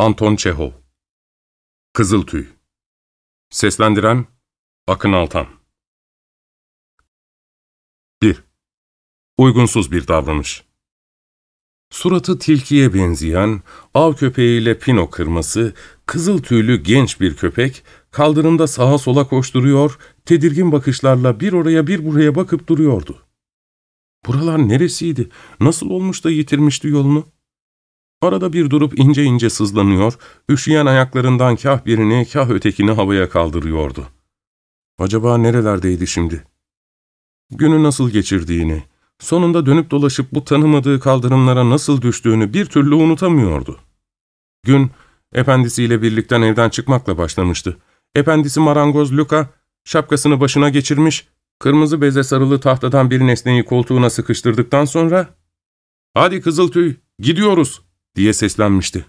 Anton Çehov Kızıl Tüy Seslendiren Akın Altan 1. Uygunsuz bir davranış Suratı tilkiye benzeyen, av köpeğiyle pino kırması, kızıl tüylü genç bir köpek, kaldırımda sağa sola koşturuyor, tedirgin bakışlarla bir oraya bir buraya bakıp duruyordu. Buralar neresiydi? Nasıl olmuş da yitirmişti yolunu? Arada bir durup ince ince sızlanıyor, üşüyen ayaklarından kah birini kah ötekini havaya kaldırıyordu. Acaba nerelerdeydi şimdi? Günü nasıl geçirdiğini, sonunda dönüp dolaşıp bu tanımadığı kaldırımlara nasıl düştüğünü bir türlü unutamıyordu. Gün, efendisiyle birlikten evden çıkmakla başlamıştı. Efendisi marangoz Luka, şapkasını başına geçirmiş, kırmızı beze sarılı tahtadan bir nesneyi koltuğuna sıkıştırdıktan sonra, ''Hadi Kızıltüy, gidiyoruz!'' Diye seslenmişti.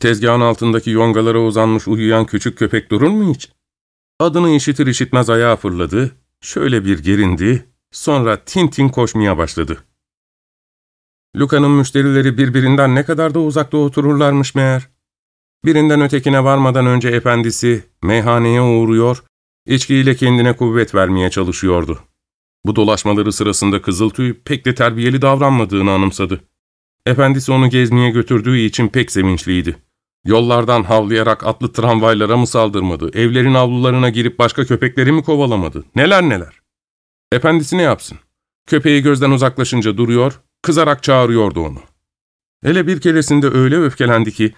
Tezgahın altındaki yongalara uzanmış uyuyan küçük köpek durur mu hiç? Adını işitir işitmez ayağa fırladı, şöyle bir gerindi, sonra tin tin koşmaya başladı. Luka'nın müşterileri birbirinden ne kadar da uzakta otururlarmış meğer. Birinden ötekine varmadan önce efendisi meyhaneye uğruyor, içkiyle kendine kuvvet vermeye çalışıyordu. Bu dolaşmaları sırasında Kızıltüy pek de terbiyeli davranmadığını anımsadı. Efendisi onu gezmeye götürdüğü için pek sevinçliydi. Yollardan havlayarak atlı tramvaylara mı saldırmadı, evlerin avlularına girip başka köpekleri mi kovalamadı, neler neler. Efendisi ne yapsın? Köpeği gözden uzaklaşınca duruyor, kızarak çağırıyordu onu. Hele bir keresinde öyle öfkelendi ki,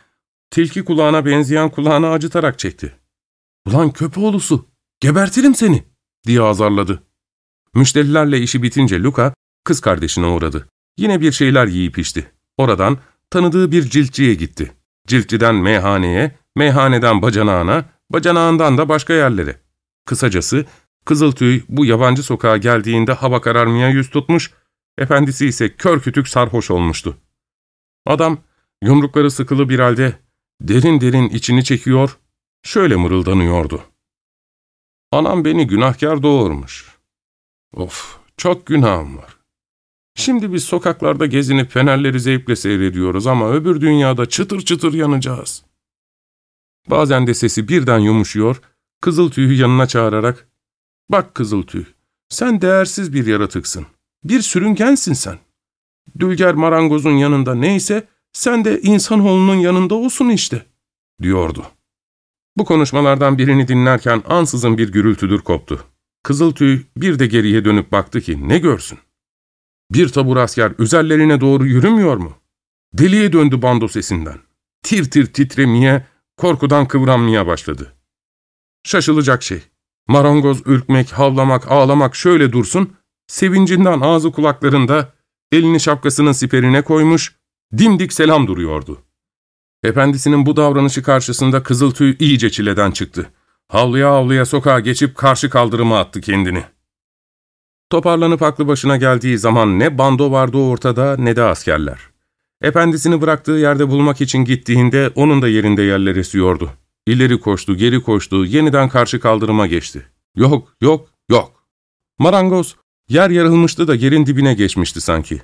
tilki kulağına benzeyen kulağını acıtarak çekti. ''Ulan köpoğlusu, gebertirim seni!'' diye azarladı. Müşterilerle işi bitince Luka, kız kardeşine uğradı. Yine bir şeyler yiyip içti. Oradan tanıdığı bir ciltçiye gitti. Ciltçiden meyhaneye, meyhaneden bacanağına, bacanağından da başka yerlere. Kısacası Kızıltüy bu yabancı sokağa geldiğinde hava kararmaya yüz tutmuş, efendisi ise kör kütük sarhoş olmuştu. Adam yumrukları sıkılı bir halde derin derin içini çekiyor, şöyle mırıldanıyordu. Anam beni günahkar doğurmuş. Of, çok günahım var. Şimdi biz sokaklarda gezinip fenerleri zevkle seyrediyoruz ama öbür dünyada çıtır çıtır yanacağız. Bazen de sesi birden yumuşuyor, Kızıltüy'ü yanına çağırarak, ''Bak Kızıltüy, sen değersiz bir yaratıksın. Bir sürüngensin sen. Dülger marangozun yanında neyse, sen de insanoğlunun yanında olsun işte.'' diyordu. Bu konuşmalardan birini dinlerken ansızın bir gürültüdür koptu. Kızıltüy bir de geriye dönüp baktı ki ne görsün? Bir tabur asker üzerlerine doğru yürümüyor mu? Deliye döndü bando sesinden. Tir tir titremeye, korkudan kıvranmaya başladı. Şaşılacak şey. Marangoz ürkmek, havlamak, ağlamak şöyle dursun, sevincinden ağzı kulaklarında, elini şapkasının siperine koymuş, dimdik selam duruyordu. Efendisinin bu davranışı karşısında Kızıltüy iyice çileden çıktı. Havluya havluya sokağa geçip karşı kaldırıma attı kendini. Toparlanıp aklı başına geldiği zaman ne bando vardı ortada ne de askerler. Efendisini bıraktığı yerde bulmak için gittiğinde onun da yerinde yerler esiyordu. İleri koştu, geri koştu, yeniden karşı kaldırıma geçti. Yok, yok, yok. Marangoz, yer yarılmıştı da yerin dibine geçmişti sanki.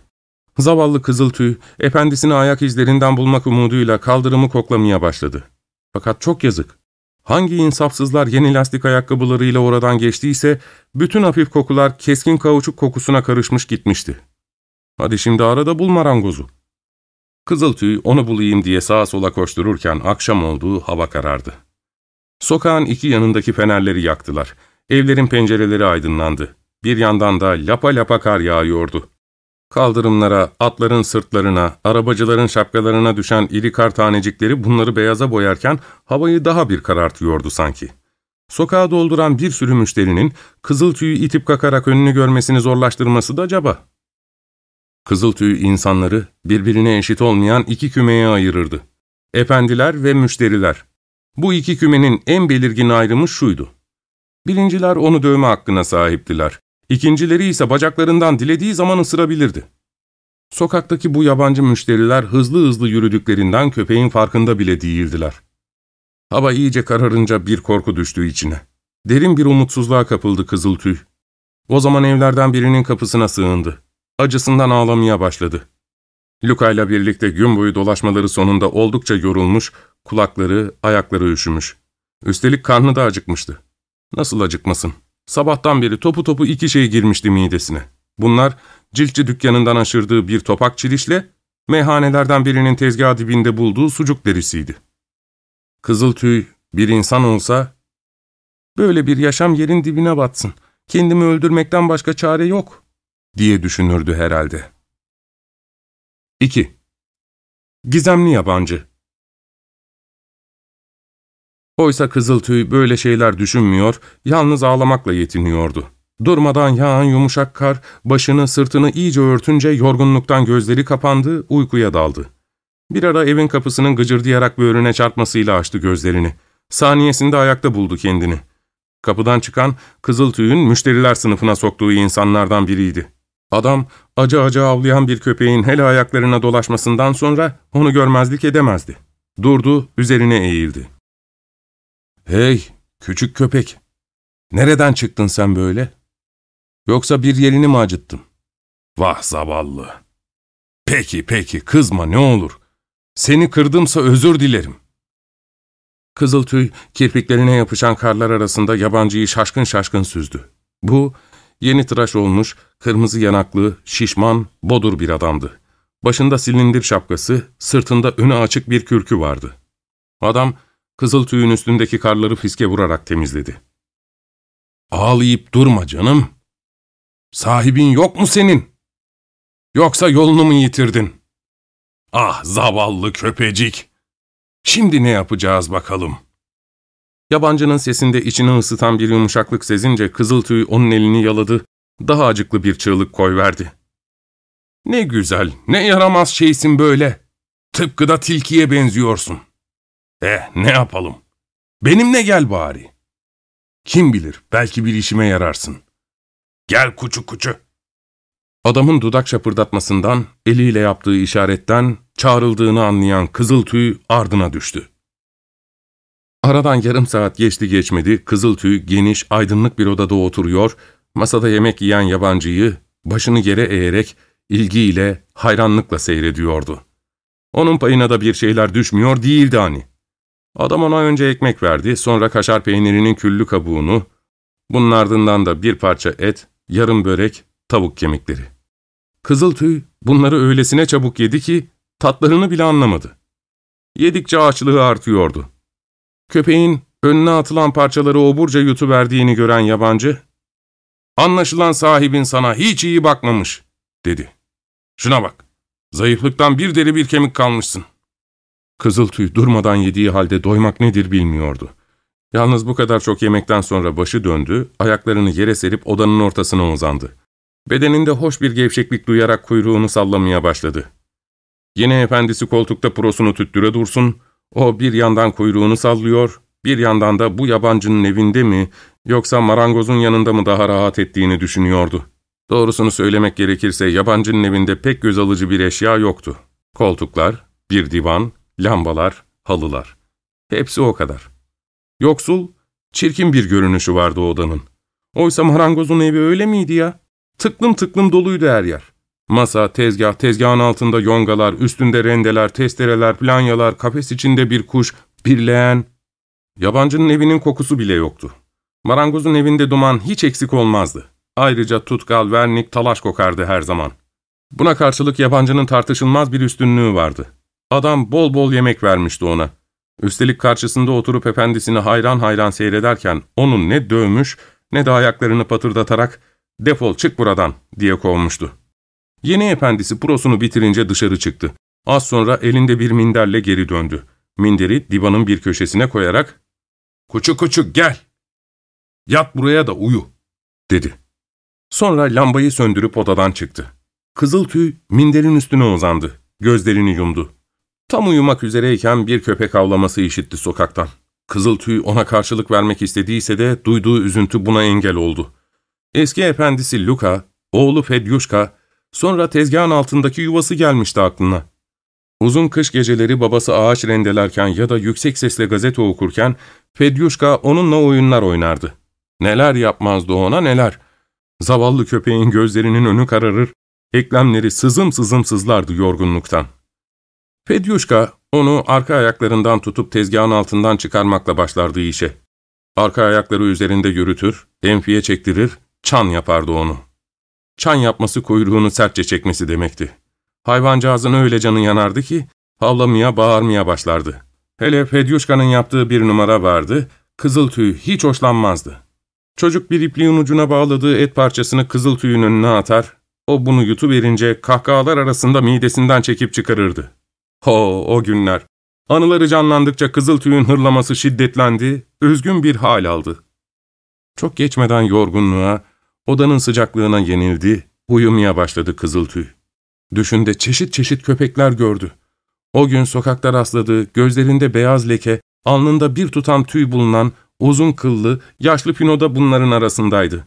Zavallı Kızıltüy, efendisini ayak izlerinden bulmak umuduyla kaldırımı koklamaya başladı. Fakat çok yazık. Hangi insafsızlar yeni lastik ayakkabılarıyla oradan geçtiyse, bütün hafif kokular keskin kauçuk kokusuna karışmış gitmişti. Hadi şimdi arada bul marangozu. Kızıltüy onu bulayım diye sağa sola koştururken akşam olduğu hava karardı. Sokağın iki yanındaki fenerleri yaktılar. Evlerin pencereleri aydınlandı. Bir yandan da lapa lapa kar yağıyordu. Kaldırımlara, atların sırtlarına, arabacıların şapkalarına düşen iri kar tanecikleri bunları beyaza boyarken havayı daha bir karartıyordu sanki. Sokağa dolduran bir sürü müşterinin kızıl tüyü itip kakarak önünü görmesini zorlaştırması da acaba. Kızıl tüy insanları birbirine eşit olmayan iki kümeye ayırırdı. Efendiler ve müşteriler. Bu iki kümenin en belirgin ayrımı şuydu. Birinciler onu dövme hakkına sahiptiler. İkincileri ise bacaklarından dilediği zaman ısırabilirdi. Sokaktaki bu yabancı müşteriler hızlı hızlı yürüdüklerinden köpeğin farkında bile değildiler. Hava iyice kararınca bir korku düştü içine. Derin bir umutsuzluğa kapıldı Kızıltüy. O zaman evlerden birinin kapısına sığındı. Acısından ağlamaya başladı. Luka ile birlikte gün boyu dolaşmaları sonunda oldukça yorulmuş, kulakları, ayakları üşümüş. Üstelik karnı da acıkmıştı. Nasıl acıkmasın? Sabahtan beri topu topu iki şey girmişti midesine. Bunlar ciltçi dükkanından aşırdığı bir topak çilişle meyhanelerden birinin tezgah dibinde bulduğu sucuk derisiydi. Kızıltüy bir insan olsa, böyle bir yaşam yerin dibine batsın, kendimi öldürmekten başka çare yok, diye düşünürdü herhalde. 2. Gizemli yabancı Oysa Kızıltüy böyle şeyler düşünmüyor, yalnız ağlamakla yetiniyordu. Durmadan yağan yumuşak kar, başını sırtını iyice örtünce yorgunluktan gözleri kapandı, uykuya daldı. Bir ara evin kapısının gıcırdayarak böğrüne çarpmasıyla açtı gözlerini. Saniyesinde ayakta buldu kendini. Kapıdan çıkan Kızıltüy'ün müşteriler sınıfına soktuğu insanlardan biriydi. Adam acı acı avlayan bir köpeğin hele ayaklarına dolaşmasından sonra onu görmezlik edemezdi. Durdu, üzerine eğildi. ''Hey, küçük köpek, nereden çıktın sen böyle? Yoksa bir yerini mi acıttın?'' ''Vah zavallı. Peki, peki, kızma ne olur. Seni kırdımsa özür dilerim.'' Kızıltüy, kirpiklerine yapışan karlar arasında yabancıyı şaşkın şaşkın süzdü. Bu, yeni tıraş olmuş, kırmızı yanaklı, şişman, bodur bir adamdı. Başında silindir şapkası, sırtında önü açık bir kürkü vardı. Adam, kızıl tüyün üstündeki karları fiske vurarak temizledi. ''Ağlayıp durma canım. Sahibin yok mu senin? Yoksa yolunu mu yitirdin? Ah zavallı köpecik. Şimdi ne yapacağız bakalım?'' Yabancının sesinde içini ısıtan bir yumuşaklık sezince kızıl tüy onun elini yaladı, daha acıklı bir çığlık koyverdi. ''Ne güzel, ne yaramaz şeysin böyle. Tıpkı da tilkiye benziyorsun.'' Eh ne yapalım? Benimle gel bari. Kim bilir belki bir işime yararsın. Gel kuçu kuçu. Adamın dudak şapırdatmasından, eliyle yaptığı işaretten çağrıldığını anlayan kızıl tüy ardına düştü. Aradan yarım saat geçti geçmedi, kızıl tüy geniş, aydınlık bir odada oturuyor, masada yemek yiyen yabancıyı başını yere eğerek ilgiyle, hayranlıkla seyrediyordu. Onun payına da bir şeyler düşmüyor değildi hani. Adam ona önce ekmek verdi, sonra kaşar peynirinin küllü kabuğunu, bunun ardından da bir parça et, yarım börek, tavuk kemikleri. Kızıltüy bunları öylesine çabuk yedi ki tatlarını bile anlamadı. Yedikçe açlığı artıyordu. Köpeğin önüne atılan parçaları oburca yutuverdiğini gören yabancı, ''Anlaşılan sahibin sana hiç iyi bakmamış.'' dedi. ''Şuna bak, zayıflıktan bir deri bir kemik kalmışsın.'' Kızıltüy durmadan yediği halde doymak nedir bilmiyordu. Yalnız bu kadar çok yemekten sonra başı döndü, ayaklarını yere serip odanın ortasına uzandı. Bedeninde hoş bir gevşeklik duyarak kuyruğunu sallamaya başladı. Yeni efendisi koltukta prosunu tüttüre dursun, o bir yandan kuyruğunu sallıyor, bir yandan da bu yabancının evinde mi, yoksa marangozun yanında mı daha rahat ettiğini düşünüyordu. Doğrusunu söylemek gerekirse yabancının evinde pek göz alıcı bir eşya yoktu. Koltuklar, bir divan, Lambalar, halılar. Hepsi o kadar. Yoksul, çirkin bir görünüşü vardı odanın. Oysa marangozun evi öyle miydi ya? Tıklım tıklım doluydu her yer. Masa, tezgah, tezgahın altında yongalar, üstünde rendeler, testereler, planyalar, kafes içinde bir kuş, bir leğen. Yabancının evinin kokusu bile yoktu. Marangozun evinde duman hiç eksik olmazdı. Ayrıca tutkal, vernik, talaş kokardı her zaman. Buna karşılık yabancının tartışılmaz bir üstünlüğü vardı. Adam bol bol yemek vermişti ona. Üstelik karşısında oturup efendisini hayran hayran seyrederken onu ne dövmüş ne de ayaklarını patırdatarak ''Defol çık buradan'' diye kovmuştu. Yeni efendisi prosunu bitirince dışarı çıktı. Az sonra elinde bir minderle geri döndü. Minderi divanın bir köşesine koyarak ''Kuçu kuçu gel, yat buraya da uyu'' dedi. Sonra lambayı söndürüp odadan çıktı. Kızıl tüy minderin üstüne uzandı. Gözlerini yumdu. Tam uyumak üzereyken bir köpek avlaması işitti sokaktan. Kızıl tüy ona karşılık vermek istediyse de duyduğu üzüntü buna engel oldu. Eski efendisi Luka, oğlu Fedyuşka, sonra tezgahın altındaki yuvası gelmişti aklına. Uzun kış geceleri babası ağaç rendelerken ya da yüksek sesle gazete okurken Fedyuşka onunla oyunlar oynardı. Neler yapmazdı ona neler. Zavallı köpeğin gözlerinin önü kararır, eklemleri sızım sızım sızlardı yorgunluktan. Fedyuşka Onu arka ayaklarından tutup tezgahın altından çıkarmakla başlardı işe. Arka ayakları üzerinde yürütür, enfiye çektirir, çan yapardı onu. Çan yapması kuyruğunu sertçe çekmesi demekti. Hayvancağızın öyle canı yanardı ki, havlamaya, bağırmaya başlardı. Hele Fedyuşka'nın yaptığı bir numara vardı, kızıl tüy hiç hoşlanmazdı. Çocuk bir ipliğin ucuna bağladığı et parçasını kızıl tüyün önüne atar, o bunu yutuverince kahkahalar arasında midesinden çekip çıkarırdı. Ho, o günler! Anıları canlandıkça kızıl tüyün hırlaması şiddetlendi, üzgün bir hal aldı. Çok geçmeden yorgunluğa, odanın sıcaklığına yenildi, uyumaya başladı kızıl tüy. Düşünde çeşit çeşit köpekler gördü. O gün sokakta rastladığı, gözlerinde beyaz leke, alnında bir tutam tüy bulunan, uzun kıllı, yaşlı Pino da bunların arasındaydı.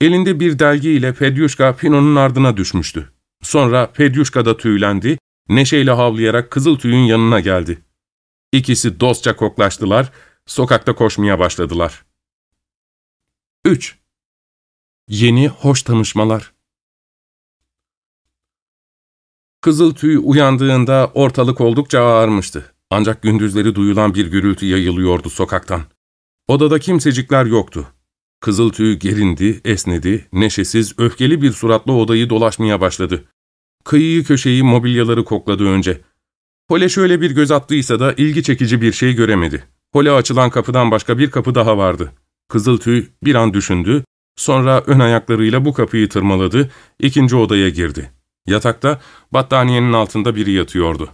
Elinde bir delgiyle Fedyuşka Pino'nun ardına düşmüştü. Sonra Fedyuşka da tüylendi, neşeyle havlayarak kızıl tüyün yanına geldi. İkisi dostça koklaştılar, sokakta koşmaya başladılar. 3. Yeni hoş tanışmalar Kızıl tüy uyandığında ortalık oldukça ağarmıştı. Ancak gündüzleri duyulan bir gürültü yayılıyordu sokaktan. Odada kimsecikler yoktu. Kızıl tüy gerindi, esnedi, neşesiz, öfkeli bir suratla odayı dolaşmaya başladı. Kıyıyı köşeyi, mobilyaları kokladı önce. Pole şöyle bir göz attıysa da ilgi çekici bir şey göremedi. Pole açılan kapıdan başka bir kapı daha vardı. Kızıl tüy bir an düşündü, sonra ön ayaklarıyla bu kapıyı tırmaladı, ikinci odaya girdi. Yatakta battaniyenin altında biri yatıyordu.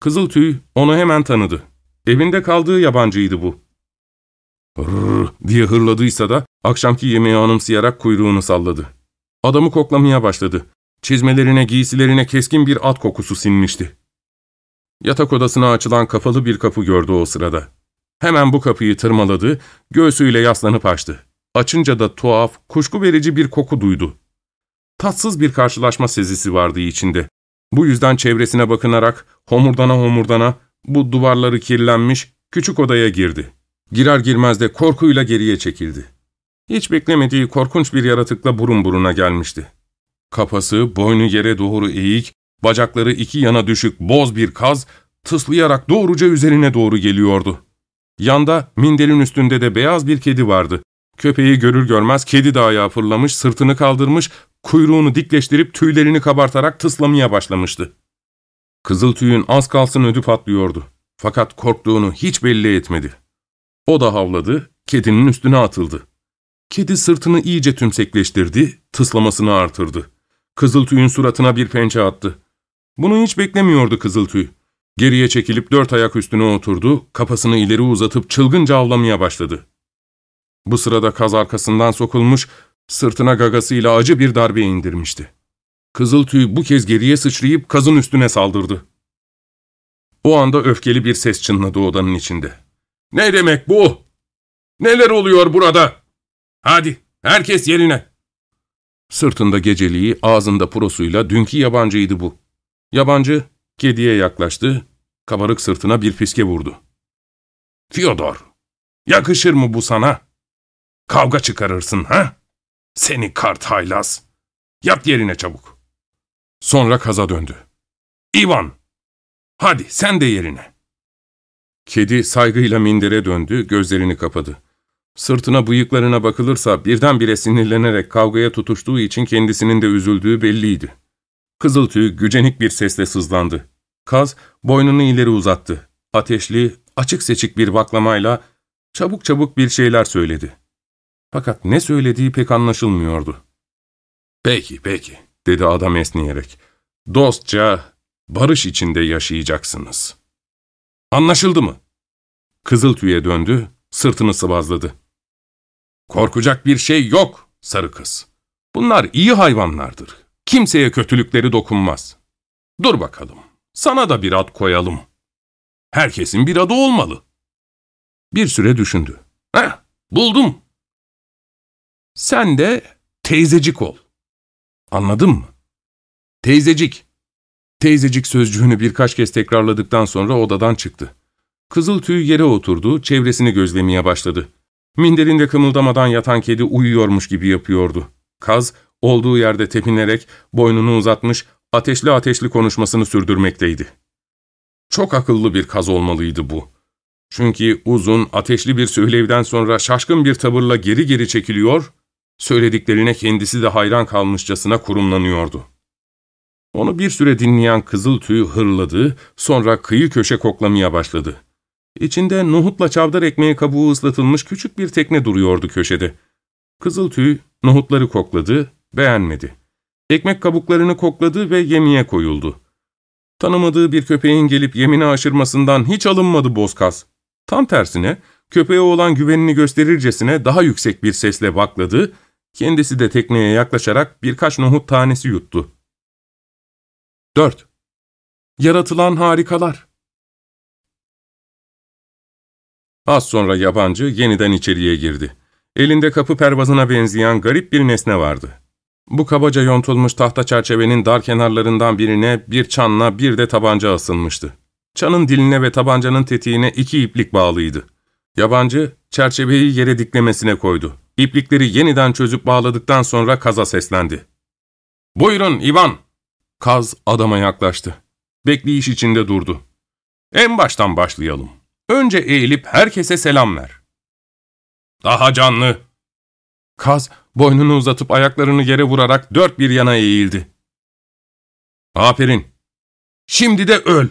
Kızıl tüy onu hemen tanıdı. Evinde kaldığı yabancıydı bu. Rrr diye hırladıysa da akşamki yemeği anımsayarak kuyruğunu salladı. Adamı koklamaya başladı. Çizmelerine, giysilerine keskin bir at kokusu sinmişti. Yatak odasına açılan kapalı bir kapı gördü o sırada. Hemen bu kapıyı tırmaladı, göğsüyle yaslanıp açtı. Açınca da tuhaf, kuşku verici bir koku duydu. Tatsız bir karşılaşma sezisi vardı içinde. Bu yüzden çevresine bakınarak homurdana homurdana bu duvarları kirlenmiş küçük odaya girdi. Girer girmez de korkuyla geriye çekildi. Hiç beklemediği korkunç bir yaratıkla burun buruna gelmişti. Kafası, boynu yere doğru eğik, bacakları iki yana düşük boz bir kaz, tıslayarak doğruca üzerine doğru geliyordu. Yanda, minderin üstünde de beyaz bir kedi vardı. Köpeği görür görmez kedi de ayağa fırlamış, sırtını kaldırmış, kuyruğunu dikleştirip tüylerini kabartarak tıslamaya başlamıştı. Kızıl tüyün az kalsın ödü patlıyordu. Fakat korktuğunu hiç belli etmedi. O da havladı, kedinin üstüne atıldı. Kedi sırtını iyice tümsekleştirdi, tıslamasını artırdı. Kızıltüyün suratına bir pençe attı. Bunu hiç beklemiyordu Kızıltüy. Geriye çekilip dört ayak üstüne oturdu, kafasını ileri uzatıp çılgınca avlamaya başladı. Bu sırada kaz arkasından sokulmuş, sırtına gagasıyla acı bir darbe indirmişti. Kızıltüy bu kez geriye sıçrayıp kazın üstüne saldırdı. O anda öfkeli bir ses çınladı odanın içinde. ''Ne demek bu? Neler oluyor burada? Hadi, herkes yerine!'' Sırtında geceliği, ağzında prosuyla dünkü yabancıydı bu. Yabancı, kediye yaklaştı, kabarık sırtına bir fiske vurdu. ''Fyodor, yakışır mı bu sana? Kavga çıkarırsın ha? Seni kart haylaz. Yat yerine çabuk.'' Sonra kaza döndü. ''İvan, hadi sen de yerine.'' Kedi saygıyla mindere döndü, gözlerini kapadı. Sırtına bıyıklarına bakılırsa birdenbire sinirlenerek kavgaya tutuştuğu için kendisinin de üzüldüğü belliydi. Kızıltüy gücenik bir sesle sızlandı. Kaz boynunu ileri uzattı. Ateşli, açık seçik bir baklamayla çabuk çabuk bir şeyler söyledi. Fakat ne söylediği pek anlaşılmıyordu. ''Peki, peki.'' dedi adam esneyerek. ''Dostça, barış içinde yaşayacaksınız.'' ''Anlaşıldı mı?'' Kızıltüy'e döndü, sırtını sıvazladı. Korkacak bir şey yok sarı kız. Bunlar iyi hayvanlardır. Kimseye kötülükleri dokunmaz. Dur bakalım, sana da bir ad koyalım. Herkesin bir adı olmalı. Bir süre düşündü. Heh, buldum. Sen de teyzecik ol. Anladın mı? Teyzecik. Teyzecik sözcüğünü birkaç kez tekrarladıktan sonra odadan çıktı. Kızıl tüy yere oturdu, çevresini gözlemeye başladı. Minderinde kımıldamadan yatan kedi uyuyormuş gibi yapıyordu. Kaz, olduğu yerde tepinerek, boynunu uzatmış, ateşli ateşli konuşmasını sürdürmekteydi. Çok akıllı bir kaz olmalıydı bu. Çünkü uzun, ateşli bir söylevden sonra şaşkın bir tavırla geri geri çekiliyor, söylediklerine kendisi de hayran kalmışçasına kurumlanıyordu. Onu bir süre dinleyen kızıl tüy hırladı, sonra kıyı köşe koklamaya başladı. İçinde nohutla çavdar ekmeği kabuğu ıslatılmış küçük bir tekne duruyordu köşede. Kızıl tüy nohutları kokladı, beğenmedi. Ekmek kabuklarını kokladı ve yemeye koyuldu. Tanımadığı bir köpeğin gelip yemini aşırmasından hiç alınmadı bozkaz. Tam tersine, köpeğe olan güvenini gösterircesine daha yüksek bir sesle bakladı, kendisi de tekneye yaklaşarak birkaç nohut tanesi yuttu. 4. Yaratılan harikalar Az sonra yabancı yeniden içeriye girdi. Elinde kapı pervazına benzeyen garip bir nesne vardı. Bu kabaca yontulmuş tahta çerçevenin dar kenarlarından birine bir çanla bir de tabanca asılmıştı. Çanın diline ve tabancanın tetiğine iki iplik bağlıydı. Yabancı, çerçeveyi yere diklemesine koydu. İplikleri yeniden çözüp bağladıktan sonra kaza seslendi. ''Buyurun Ivan!'' Kaz adama yaklaştı. Bekleyiş içinde durdu. ''En baştan başlayalım. Önce eğilip herkese selam ver.'' ''Daha canlı!'' Kaz, boynunu uzatıp ayaklarını yere vurarak dört bir yana eğildi. ''Aferin! Şimdi de öl!''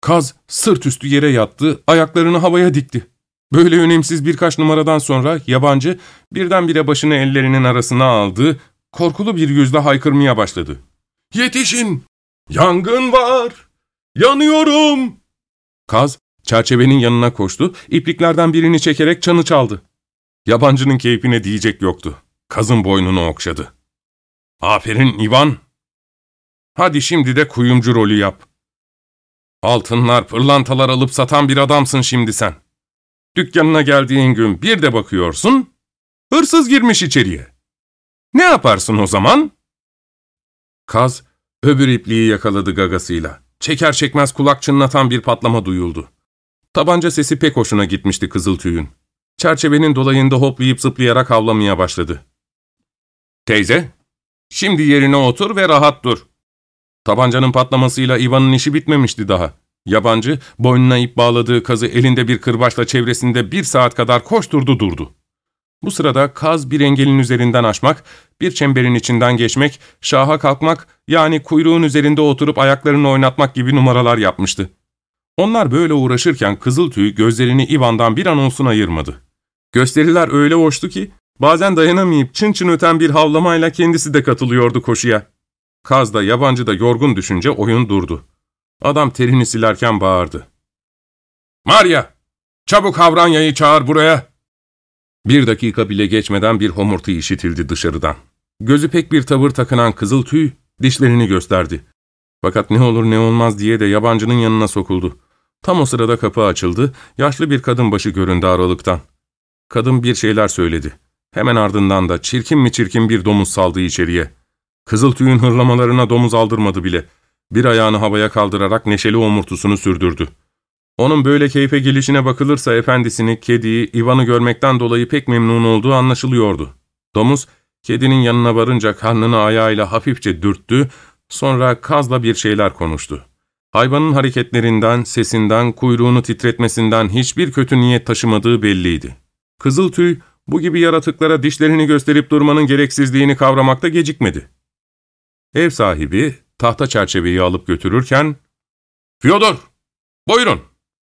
Kaz sırt üstü yere yattı, ayaklarını havaya dikti. Böyle önemsiz birkaç numaradan sonra yabancı birdenbire başını ellerinin arasına aldı, korkulu bir yüzle haykırmaya başladı. ''Yetişin! Yangın var! Yanıyorum!'' Kaz çerçevenin yanına koştu, ipliklerden birini çekerek çanı çaldı. Yabancının keyfine diyecek yoktu. Kazın boynunu okşadı. ''Aferin Ivan! Hadi şimdi de kuyumcu rolü yap.'' Altınlar, pırlantalar alıp satan bir adamsın şimdi sen. Dükkanına geldiğin gün bir de bakıyorsun, hırsız girmiş içeriye. Ne yaparsın o zaman? Kaz, öbür ipliği yakaladı gagasıyla. Çeker çekmez kulak çınlatan bir patlama duyuldu. Tabanca sesi pek hoşuna gitmişti kızıl tüyün. Çerçevenin dolayında hoplayıp zıplayarak havlamaya başladı. Teyze, şimdi yerine otur ve rahat dur. Tabancanın patlamasıyla Ivan'ın işi bitmemişti daha. Yabancı, boynuna ip bağladığı kazı elinde bir kırbaçla çevresinde bir saat kadar koşturdu durdu. Bu sırada kaz bir engelin üzerinden aşmak, bir çemberin içinden geçmek, şaha kalkmak yani kuyruğun üzerinde oturup ayaklarını oynatmak gibi numaralar yapmıştı. Onlar böyle uğraşırken Kızıltüy gözlerini Ivan'dan bir an olsun ayırmadı. Gösteriler öyle hoştu ki bazen dayanamayıp çın çın öten bir havlamayla kendisi de katılıyordu koşuya. Kaz da yabancı da yorgun düşünce oyun durdu. Adam terini silerken bağırdı. ''Maria! Çabuk Havranya'yı çağır buraya!'' Bir dakika bile geçmeden bir homurtu işitildi dışarıdan. Gözü pek bir tavır takınan kızıl tüy dişlerini gösterdi. Fakat ne olur ne olmaz diye de yabancının yanına sokuldu. Tam o sırada kapı açıldı, yaşlı bir kadın başı göründü aralıktan. Kadın bir şeyler söyledi. Hemen ardından da çirkin mi çirkin bir domuz saldı içeriye. Kızıl tüyün hırlamalarına domuz aldırmadı bile. Bir ayağını havaya kaldırarak neşeli omurtusunu sürdürdü. Onun böyle keyfe gelişine bakılırsa efendisini, kediyi, Ivan'ı görmekten dolayı pek memnun olduğu anlaşılıyordu. Domuz, kedinin yanına varınca karnını ayağıyla hafifçe dürttü, sonra kazla bir şeyler konuştu. Hayvanın hareketlerinden, sesinden, kuyruğunu titretmesinden hiçbir kötü niyet taşımadığı belliydi. Kızıl tüy, bu gibi yaratıklara dişlerini gösterip durmanın gereksizliğini kavramakta gecikmedi. Ev sahibi tahta çerçeveyi alıp götürürken, ''Fyodor, buyurun!''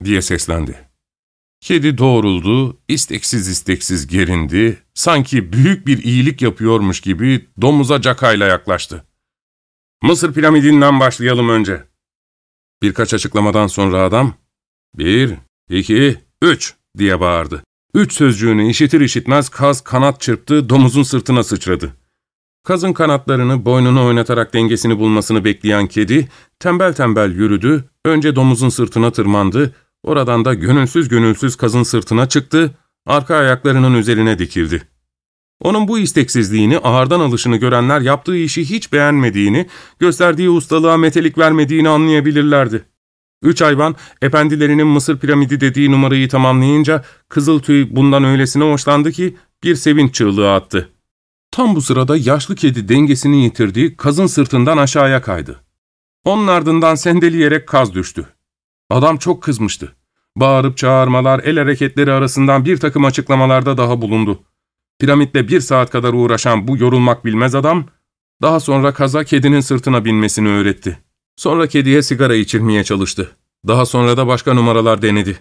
diye seslendi. Kedi doğruldu, isteksiz isteksiz gerindi, sanki büyük bir iyilik yapıyormuş gibi domuza cakayla yaklaştı. ''Mısır piramidinden başlayalım önce.'' Birkaç açıklamadan sonra adam, ''Bir, iki, üç!'' diye bağırdı. Üç sözcüğünü işitir işitmez kaz kanat çırptı, domuzun sırtına sıçradı. Kazın kanatlarını boynunu oynatarak dengesini bulmasını bekleyen kedi, tembel tembel yürüdü, önce domuzun sırtına tırmandı, oradan da gönülsüz gönülsüz kazın sırtına çıktı, arka ayaklarının üzerine dikildi. Onun bu isteksizliğini, ağırdan alışını görenler yaptığı işi hiç beğenmediğini, gösterdiği ustalığa metelik vermediğini anlayabilirlerdi. Üç hayvan, efendilerinin Mısır piramidi dediği numarayı tamamlayınca, Kızıltüy bundan öylesine hoşlandı ki bir sevinç çığlığı attı. Tam bu sırada yaşlı kedi dengesini yitirdi, kazın sırtından aşağıya kaydı. Onun ardından sendeleyerek kaz düştü. Adam çok kızmıştı. Bağırıp çağırmalar, el hareketleri arasından bir takım açıklamalarda daha bulundu. Piramitle bir saat kadar uğraşan bu yorulmak bilmez adam, daha sonra kaza kedinin sırtına binmesini öğretti. Sonra kediye sigara içirmeye çalıştı. Daha sonra da başka numaralar denedi.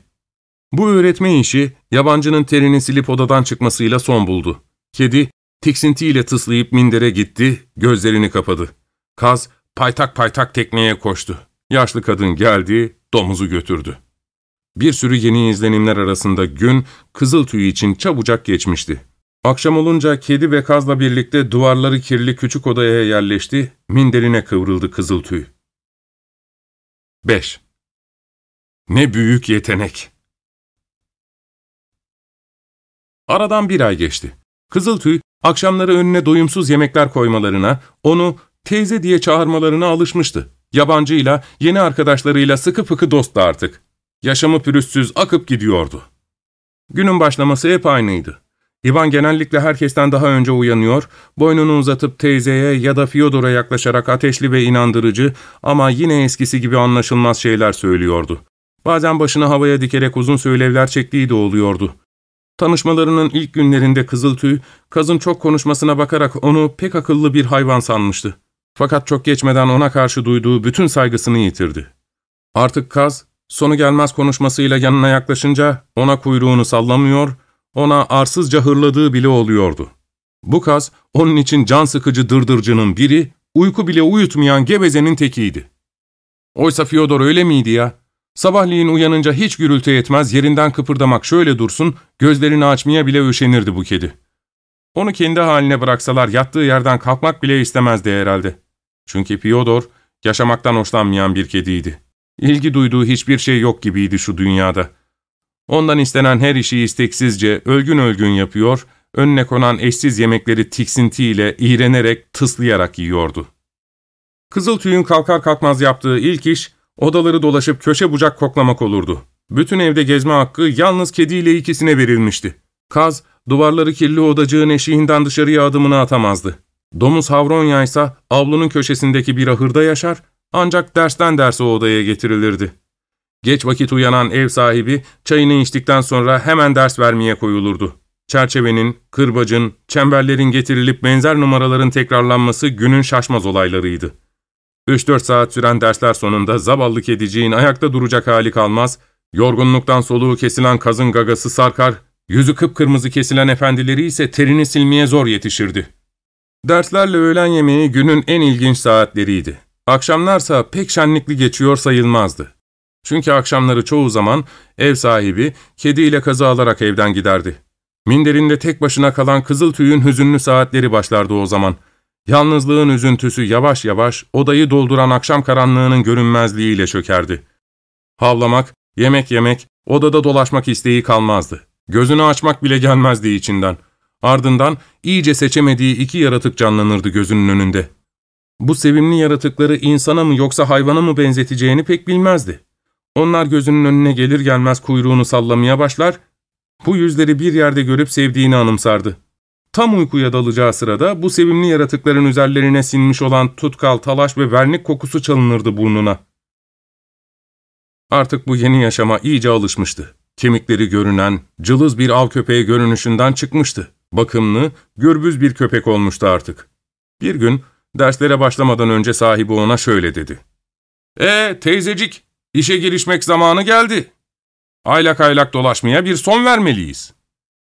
Bu öğretme işi, yabancının terini silip odadan çıkmasıyla son buldu. Kedi, tiksintiyle tıslayıp mindere gitti, gözlerini kapadı. Kaz, paytak paytak tekneye koştu. Yaşlı kadın geldi, domuzu götürdü. Bir sürü yeni izlenimler arasında gün, kızıl tüyü için çabucak geçmişti. Akşam olunca kedi ve kazla birlikte duvarları kirli küçük odaya yerleşti, minderine kıvrıldı kızıl tüy. 5. Ne büyük yetenek! Aradan bir ay geçti. Kızıltüy, akşamları önüne doyumsuz yemekler koymalarına, onu teyze diye çağırmalarına alışmıştı. Yabancıyla, yeni arkadaşlarıyla sıkı fıkı dosttu artık. Yaşamı pürüzsüz akıp gidiyordu. Günün başlaması hep aynıydı. İvan genellikle herkesten daha önce uyanıyor, boynunu uzatıp teyzeye ya da Fyodor'a yaklaşarak ateşli ve inandırıcı ama yine eskisi gibi anlaşılmaz şeyler söylüyordu. Bazen başını havaya dikerek uzun söylevler çektiği de oluyordu. Tanışmalarının ilk günlerinde Kızıltüy, kazın çok konuşmasına bakarak onu pek akıllı bir hayvan sanmıştı. Fakat çok geçmeden ona karşı duyduğu bütün saygısını yitirdi. Artık kaz, sonu gelmez konuşmasıyla yanına yaklaşınca ona kuyruğunu sallamıyor, ona arsızca hırladığı bile oluyordu. Bu kaz, onun için can sıkıcı dırdırcının biri, uyku bile uyutmayan gevezenin tekiydi. Oysa Fyodor öyle miydi ya? Sabahleyin uyanınca hiç gürültü etmez, yerinden kıpırdamak şöyle dursun, gözlerini açmaya bile üşenirdi bu kedi. Onu kendi haline bıraksalar yattığı yerden kalkmak bile istemezdi herhalde. Çünkü Fyodor, yaşamaktan hoşlanmayan bir kediydi. İlgi duyduğu hiçbir şey yok gibiydi şu dünyada. Ondan istenen her işi isteksizce, ölgün ölgün yapıyor, önüne konan eşsiz yemekleri tiksintiyle, iğrenerek, tıslayarak yiyordu. Kızıltüyün kalkar kalkmaz yaptığı ilk iş, odaları dolaşıp köşe bucak koklamak olurdu. Bütün evde gezme hakkı yalnız kediyle ikisine verilmişti. Kaz, duvarları kirli odacığın eşiğinden dışarıya adımını atamazdı. Domuz Havronya ise avlunun köşesindeki bir ahırda yaşar, ancak dersten derse odaya getirilirdi. Geç vakit uyanan ev sahibi çayını içtikten sonra hemen ders vermeye koyulurdu. Çerçevenin, kırbacın, çemberlerin getirilip benzer numaraların tekrarlanması günün şaşmaz olaylarıydı. 3-4 saat süren dersler sonunda zavallı kediciğin ayakta duracak hali kalmaz, yorgunluktan soluğu kesilen kazın gagası sarkar, yüzü kıpkırmızı kesilen efendileri ise terini silmeye zor yetişirdi. Derslerle öğlen yemeği günün en ilginç saatleriydi. Akşamlarsa pek şenlikli geçiyor sayılmazdı. Çünkü akşamları çoğu zaman ev sahibi kediyle kazı alarak evden giderdi. Minderinde tek başına kalan kızıl tüyün hüzünlü saatleri başlardı o zaman. Yalnızlığın üzüntüsü yavaş yavaş odayı dolduran akşam karanlığının görünmezliğiyle çökerdi. Havlamak, yemek yemek, odada dolaşmak isteği kalmazdı. Gözünü açmak bile gelmezdi içinden. Ardından iyice seçemediği iki yaratık canlanırdı gözünün önünde. Bu sevimli yaratıkları insana mı yoksa hayvana mı benzeteceğini pek bilmezdi. Onlar gözünün önüne gelir gelmez kuyruğunu sallamaya başlar, bu yüzleri bir yerde görüp sevdiğini anımsardı. Tam uykuya dalacağı sırada bu sevimli yaratıkların üzerlerine sinmiş olan tutkal, talaş ve vernik kokusu çalınırdı burnuna. Artık bu yeni yaşama iyice alışmıştı. Kemikleri görünen, cılız bir av köpeği görünüşünden çıkmıştı. Bakımlı, gürbüz bir köpek olmuştu artık. Bir gün derslere başlamadan önce sahibi ona şöyle dedi. ''Ee teyzecik, işe girişmek zamanı geldi. Aylak aylak dolaşmaya bir son vermeliyiz.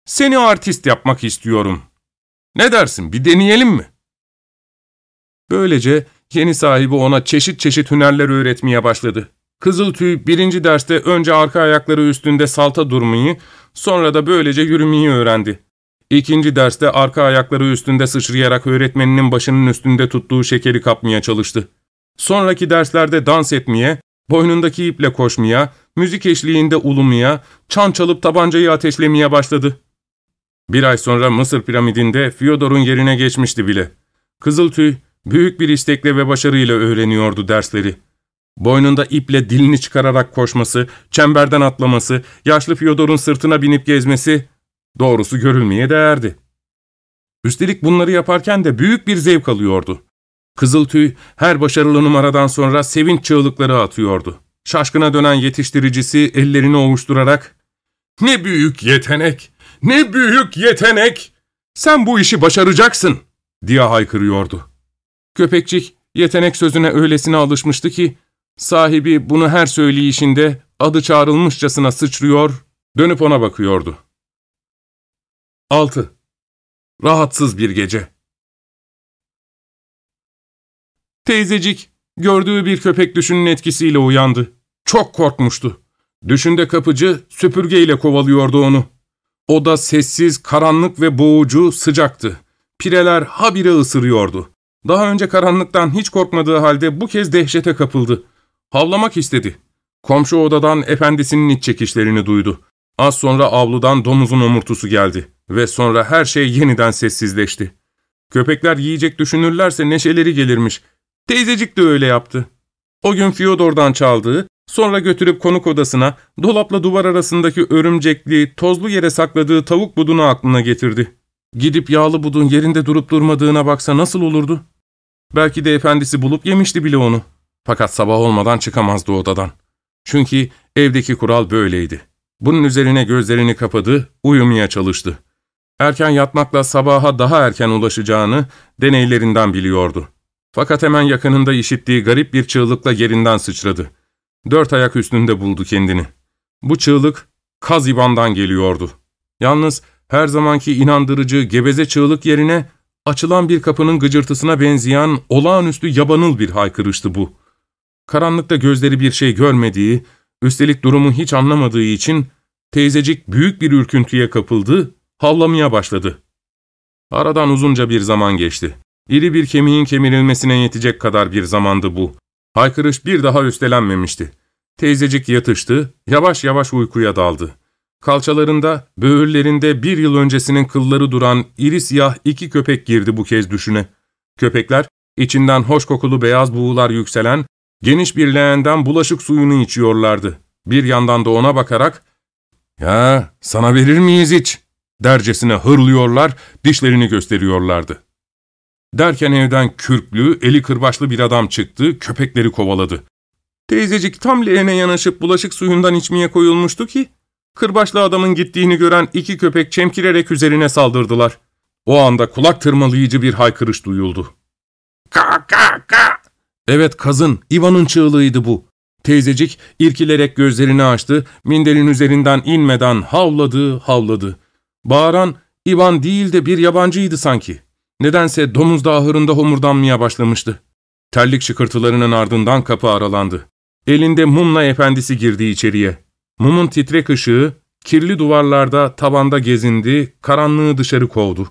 Seni artist yapmak istiyorum. Ne dersin, bir deneyelim mi?'' Böylece yeni sahibi ona çeşit çeşit hünerler öğretmeye başladı. Kızıltüy birinci derste önce arka ayakları üstünde salta durmayı, sonra da böylece yürümeyi öğrendi. İkinci derste arka ayakları üstünde sıçrayarak öğretmeninin başının üstünde tuttuğu şekeri kapmaya çalıştı. Sonraki derslerde dans etmeye, boynundaki iple koşmaya, müzik eşliğinde ulumaya, çan çalıp tabancayı ateşlemeye başladı. Bir ay sonra Mısır piramidinde Fyodor'un yerine geçmişti bile. Kızıltüy, büyük bir istekle ve başarıyla öğreniyordu dersleri. Boynunda iple dilini çıkararak koşması, çemberden atlaması, yaşlı Fyodor'un sırtına binip gezmesi doğrusu görülmeye değerdi. Üstelik bunları yaparken de büyük bir zevk alıyordu. Kızıltüy her başarılı numaradan sonra sevinç çığlıkları atıyordu. Şaşkına dönen yetiştiricisi ellerini ovuşturarak ''Ne büyük yetenek! Ne büyük yetenek! Sen bu işi başaracaksın!'' diye haykırıyordu. Köpekçik yetenek sözüne öylesine alışmıştı ki sahibi bunu her söyleyişinde adı çağrılmışçasına sıçrıyor, dönüp ona bakıyordu. 6. Rahatsız bir gece Teyzecik, gördüğü bir köpek düşünün etkisiyle uyandı. Çok korkmuştu. Düşünde kapıcı süpürgeyle kovalıyordu onu. Oda sessiz, karanlık ve boğucu, sıcaktı. Pireler habire ısırıyordu. Daha önce karanlıktan hiç korkmadığı halde bu kez dehşete kapıldı. Havlamak istedi. Komşu odadan efendisinin iç çekişlerini duydu. Az sonra avludan domuzun omurtusu geldi ve sonra her şey yeniden sessizleşti. Köpekler yiyecek düşünürlerse neşeleri gelirmiş. Teyzecik de öyle yaptı. O gün Fyodor'dan çaldığı, sonra götürüp konuk odasına, dolapla duvar arasındaki örümcekli, tozlu yere sakladığı tavuk budunu aklına getirdi. Gidip yağlı budun yerinde durup durmadığına baksa nasıl olurdu? Belki de efendisi bulup yemişti bile onu. Fakat sabah olmadan çıkamazdı odadan. Çünkü evdeki kural böyleydi. Bunun üzerine gözlerini kapadı, uyumaya çalıştı. Erken yatmakla sabaha daha erken ulaşacağını deneylerinden biliyordu. Fakat hemen yakınında işittiği garip bir çığlıkla yerinden sıçradı. Dört ayak üstünde buldu kendini. Bu çığlık Kaziban'dan geliyordu. Yalnız her zamanki inandırıcı geveze çığlık yerine açılan bir kapının gıcırtısına benzeyen olağanüstü yabanıl bir haykırıştı bu. Karanlıkta gözleri bir şey görmediği, üstelik durumu hiç anlamadığı için teyzecik büyük bir ürküntüye kapıldı, havlamaya başladı. Aradan uzunca bir zaman geçti. İri bir kemiğin kemirilmesine yetecek kadar bir zamandı bu. Haykırış bir daha üstelenmemişti. Teyzecik yatıştı, yavaş yavaş uykuya daldı. Kalçalarında, böğürlerinde bir yıl öncesinin kılları duran iri siyah iki köpek girdi bu kez düşüne. Köpekler, içinden hoş kokulu beyaz buğular yükselen, geniş bir leğenden bulaşık suyunu içiyorlardı. Bir yandan da ona bakarak, ''Ya sana verir miyiz hiç?'' dercesine hırlıyorlar, dişlerini gösteriyorlardı. Derken evden kürklü, eli kırbaçlı bir adam çıktı, köpekleri kovaladı. Teyzecik tam leğene yanaşıp bulaşık suyundan içmeye koyulmuştu ki, kırbaçlı adamın gittiğini gören iki köpek çemkirerek üzerine saldırdılar. O anda kulak tırmalayıcı bir haykırış duyuldu. Ka ka ka! Evet kazın, Ivan'ın çığlığıydı bu. Teyzecik irkilerek gözlerini açtı, minderin üzerinden inmeden havladı, havladı. Bağıran Ivan değil de bir yabancıydı sanki. Nedense domuz da ahırında homurdanmaya başlamıştı. Terlik şıkırtılarının ardından kapı aralandı. Elinde mumla efendisi girdi içeriye. Mumun titrek ışığı, kirli duvarlarda, tavanda gezindi, karanlığı dışarı kovdu.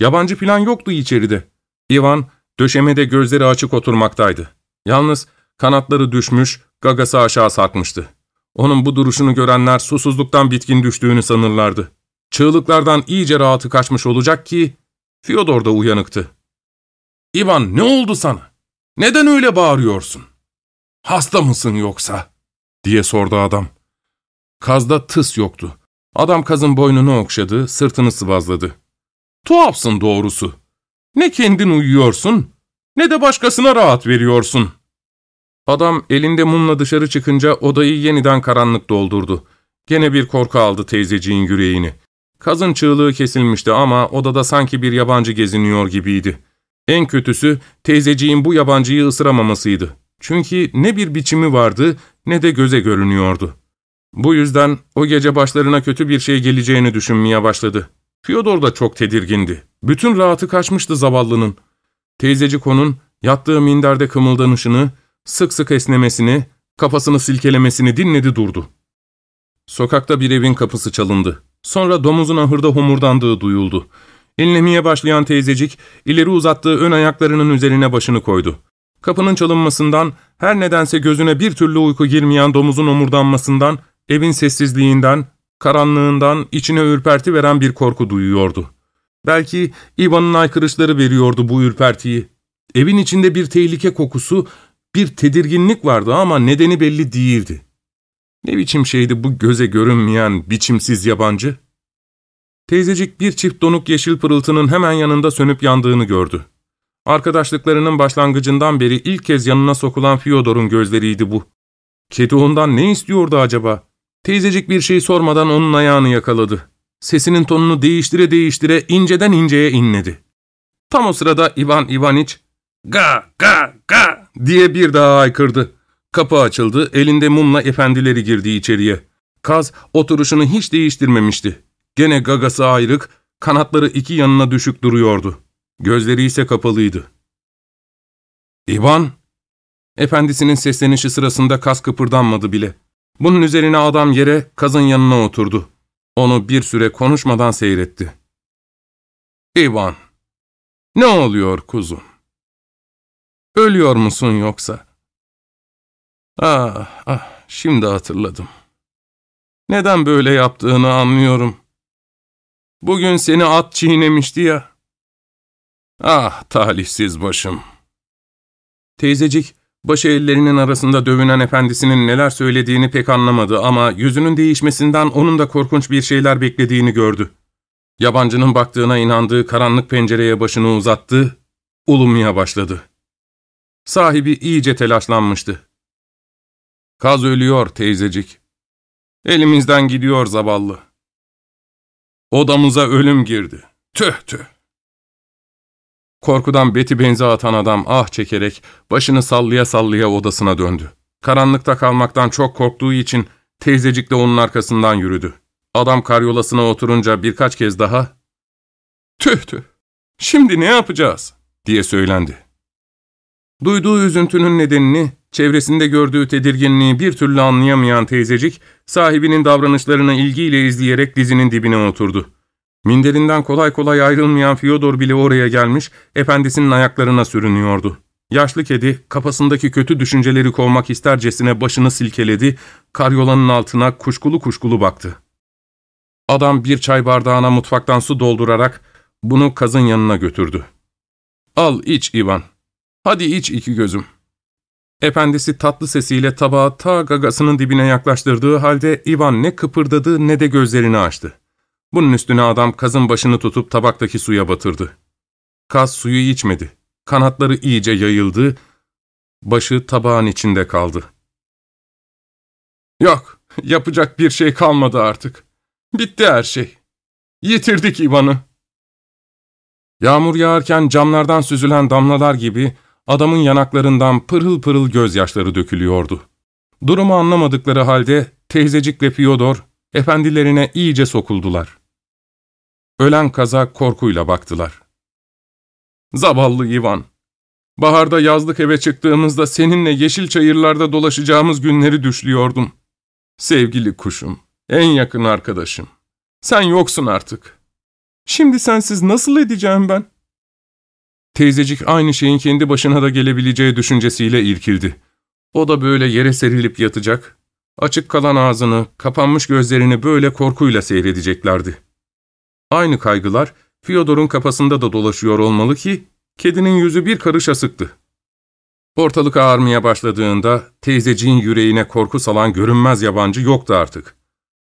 Yabancı plan yoktu içeride. Ivan, döşemede gözleri açık oturmaktaydı. Yalnız kanatları düşmüş, gagası aşağı sarkmıştı. Onun bu duruşunu görenler susuzluktan bitkin düştüğünü sanırlardı. Çığlıklardan iyice rahatı kaçmış olacak ki Fyodor da uyanıktı. ''İvan ne oldu sana? Neden öyle bağırıyorsun? Hasta mısın yoksa?'' diye sordu adam. Kazda tıs yoktu. Adam kazın boynunu okşadı, sırtını sıvazladı. ''Tuhafsın doğrusu. Ne kendin uyuyorsun, ne de başkasına rahat veriyorsun.'' Adam elinde mumla dışarı çıkınca odayı yeniden karanlık doldurdu. Gene bir korku aldı teyzeciğin yüreğini. Kazın çığlığı kesilmişti ama odada sanki bir yabancı geziniyor gibiydi. En kötüsü teyzeciğin bu yabancıyı ısıramamasıydı. Çünkü ne bir biçimi vardı ne de göze görünüyordu. Bu yüzden o gece başlarına kötü bir şey geleceğini düşünmeye başladı. Fyodor da çok tedirgindi. Bütün rahatı kaçmıştı zavallının. Teyzecik onun yattığı minderde kımıldanışını, sık sık esnemesini, kafasını silkelemesini dinledi durdu. Sokakta bir evin kapısı çalındı. Sonra domuzun ahırda homurdandığı duyuldu. İnlemeye başlayan teyzecik, ileri uzattığı ön ayaklarının üzerine başını koydu. Kapının çalınmasından, her nedense gözüne bir türlü uyku girmeyen domuzun omurdanmasından, evin sessizliğinden, karanlığından içine ürperti veren bir korku duyuyordu. Belki Ivan'ın aykırışları veriyordu bu ürpertiyi. Evin içinde bir tehlike kokusu, bir tedirginlik vardı ama nedeni belli değildi. Ne biçim şeydi bu göze görünmeyen biçimsiz yabancı? Teyzecik bir çift donuk yeşil pırıltının hemen yanında sönüp yandığını gördü. Arkadaşlıklarının başlangıcından beri ilk kez yanına sokulan Fyodor'un gözleriydi bu. Kedi ondan ne istiyordu acaba? Teyzecik bir şey sormadan onun ayağını yakaladı. Sesinin tonunu değiştire değiştire inceden inceye inledi. Tam o sırada Ivan Ivaniç, ''Ga, ga, ga!'' diye bir daha aykırdı. Kapı açıldı, elinde mumla efendileri girdi içeriye. Kaz oturuşunu hiç değiştirmemişti. Gene gagası ayrık, kanatları iki yanına düşük duruyordu. Gözleri ise kapalıydı. ''İvan!'' Efendisinin seslenişi sırasında kas kıpırdanmadı bile. Bunun üzerine adam yere kazın yanına oturdu. Onu bir süre konuşmadan seyretti. ''İvan, ne oluyor kuzum? Ölüyor musun yoksa?'' ''Ah, ah, şimdi hatırladım. Neden böyle yaptığını anlıyorum. Bugün seni at çiğnemişti ya. Ah, talihsiz başım.'' Teyzecik, Başı ellerinin arasında dövünen efendisinin neler söylediğini pek anlamadı ama yüzünün değişmesinden onun da korkunç bir şeyler beklediğini gördü. Yabancının baktığına inandığı karanlık pencereye başını uzattı, ulumaya başladı. Sahibi iyice telaşlanmıştı. Kaz ölüyor teyzecik. Elimizden gidiyor zavallı. Odamıza ölüm girdi. Tüh tüh. Korkudan beti benze atan adam ah çekerek başını sallaya sallaya odasına döndü. Karanlıkta kalmaktan çok korktuğu için teyzecik de onun arkasından yürüdü. Adam karyolasına oturunca birkaç kez daha ''Tüh tüh, şimdi ne yapacağız?'' diye söylendi. Duyduğu üzüntünün nedenini, çevresinde gördüğü tedirginliği bir türlü anlayamayan teyzecik, sahibinin davranışlarını ilgiyle izleyerek dizinin dibine oturdu. Minderinden kolay kolay ayrılmayan Fyodor bile oraya gelmiş, efendisinin ayaklarına sürünüyordu. Yaşlı kedi, kafasındaki kötü düşünceleri kovmak istercesine başını silkeledi, karyolanın altına kuşkulu kuşkulu baktı. Adam bir çay bardağına mutfaktan su doldurarak bunu kazın yanına götürdü. ''Al iç Ivan. Hadi iç iki gözüm.'' Efendisi tatlı sesiyle tabağı ta gagasının dibine yaklaştırdığı halde Ivan ne kıpırdadı ne de gözlerini açtı. Bunun üstüne adam kazın başını tutup tabaktaki suya batırdı. Kaz suyu içmedi. Kanatları iyice yayıldı, başı tabağın içinde kaldı. Yok, yapacak bir şey kalmadı artık. Bitti her şey. Yitirdik İvan'ı. Yağmur yağarken camlardan süzülen damlalar gibi adamın yanaklarından pırıl pırıl gözyaşları dökülüyordu. Durumu anlamadıkları halde teyzecik ve Fyodor efendilerine iyice sokuldular. Ölen kaza korkuyla baktılar. Zavallı Ivan. Baharda yazlık eve çıktığımızda seninle yeşil çayırlarda dolaşacağımız günleri düşlüyordum. Sevgili kuşum, en yakın arkadaşım. Sen yoksun artık. Şimdi sensiz nasıl edeceğim ben? Teyzecik aynı şeyin kendi başına da gelebileceği düşüncesiyle irkildi. O da böyle yere serilip yatacak, açık kalan ağzını, kapanmış gözlerini böyle korkuyla seyredeceklerdi. Aynı kaygılar Fyodor'un kafasında da dolaşıyor olmalı ki kedinin yüzü bir karış asıktı. Ortalık ağarmaya başladığında teyzeciğin yüreğine korku salan görünmez yabancı yoktu artık.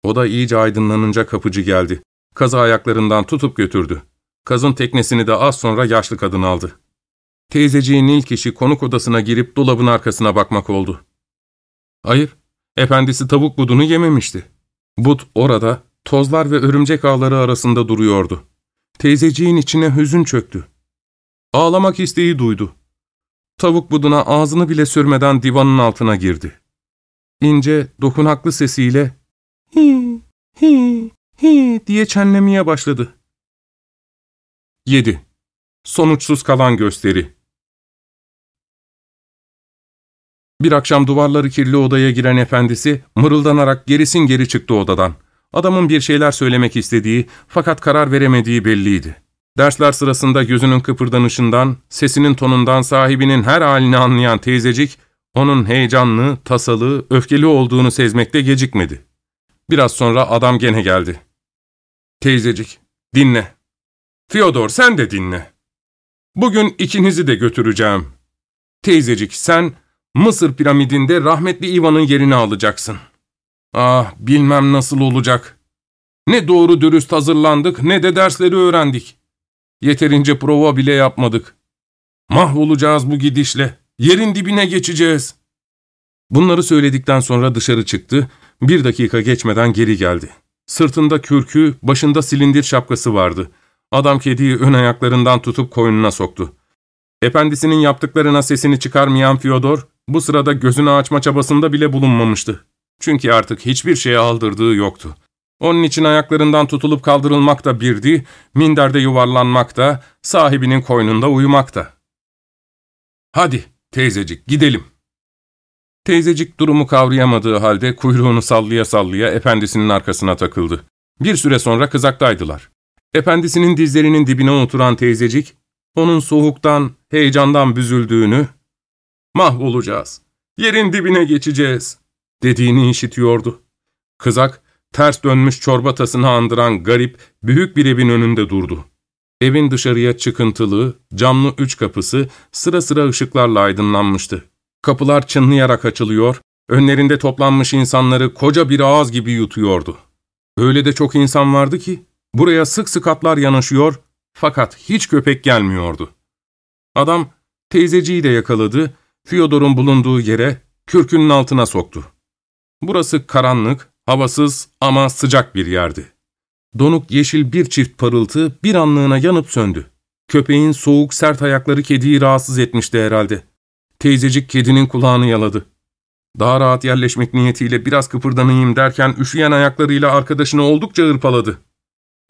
O da iyice aydınlanınca kapıcı geldi. Kazı ayaklarından tutup götürdü. Kazın teknesini de az sonra yaşlı kadın aldı. Teyzeciğin ilk işi konuk odasına girip dolabın arkasına bakmak oldu. Hayır, efendisi tavuk budunu yememişti. But orada tozlar ve örümcek ağları arasında duruyordu. Teyzeciğin içine hüzün çöktü. Ağlamak isteği duydu. Tavuk buduna ağzını bile sürmeden divanın altına girdi. İnce, dokunaklı sesiyle hi hi hi diye çenlemeye başladı. 7. Sonuçsuz kalan gösteri Bir akşam duvarları kirli odaya giren efendisi mırıldanarak gerisin geri çıktı odadan. Adamın bir şeyler söylemek istediği fakat karar veremediği belliydi. Dersler sırasında gözünün kıpırdanışından, sesinin tonundan sahibinin her halini anlayan teyzecik, onun heyecanlı, tasalı, öfkeli olduğunu sezmekte gecikmedi. Biraz sonra adam gene geldi. Teyzecik, dinle. Fyodor sen de dinle. Bugün ikinizi de götüreceğim. Teyzecik sen Mısır piramidinde rahmetli Ivan'ın yerini alacaksın. Ah, bilmem nasıl olacak. Ne doğru dürüst hazırlandık ne de dersleri öğrendik. Yeterince prova bile yapmadık. Mahvolacağız bu gidişle. Yerin dibine geçeceğiz. Bunları söyledikten sonra dışarı çıktı, bir dakika geçmeden geri geldi. Sırtında kürkü, başında silindir şapkası vardı. Adam kediyi ön ayaklarından tutup koynuna soktu. Efendisinin yaptıklarına sesini çıkarmayan Fyodor, bu sırada gözünü açma çabasında bile bulunmamıştı. Çünkü artık hiçbir şeye aldırdığı yoktu. Onun için ayaklarından tutulup kaldırılmak da birdi, minderde yuvarlanmak da, sahibinin koynunda uyumak da. ''Hadi teyzecik gidelim.'' Teyzecik durumu kavrayamadığı halde kuyruğunu sallaya sallaya efendisinin arkasına takıldı. Bir süre sonra kızaktaydılar. Efendisinin dizlerinin dibine oturan teyzecik, onun soğuktan, heyecandan büzüldüğünü, ''Mahvolacağız, yerin dibine geçeceğiz.'' dediğini işitiyordu. Kızak, ters dönmüş çorba tasını andıran garip, büyük bir evin önünde durdu. Evin dışarıya çıkıntılı, camlı üç kapısı sıra sıra ışıklarla aydınlanmıştı. Kapılar çınlayarak açılıyor, önlerinde toplanmış insanları koca bir ağız gibi yutuyordu. Öyle de çok insan vardı ki, buraya sık sık atlar yanaşıyor, fakat hiç köpek gelmiyordu. Adam, teyzeciyi de yakaladı, Fyodor'un bulunduğu yere, kürkünün altına soktu. Burası karanlık, havasız ama sıcak bir yerdi. Donuk yeşil bir çift parıltı bir anlığına yanıp söndü. Köpeğin soğuk sert ayakları kediyi rahatsız etmişti herhalde. Teyzecik kedinin kulağını yaladı. Daha rahat yerleşmek niyetiyle biraz kıpırdanayım derken üşüyen ayaklarıyla arkadaşını oldukça hırpaladı.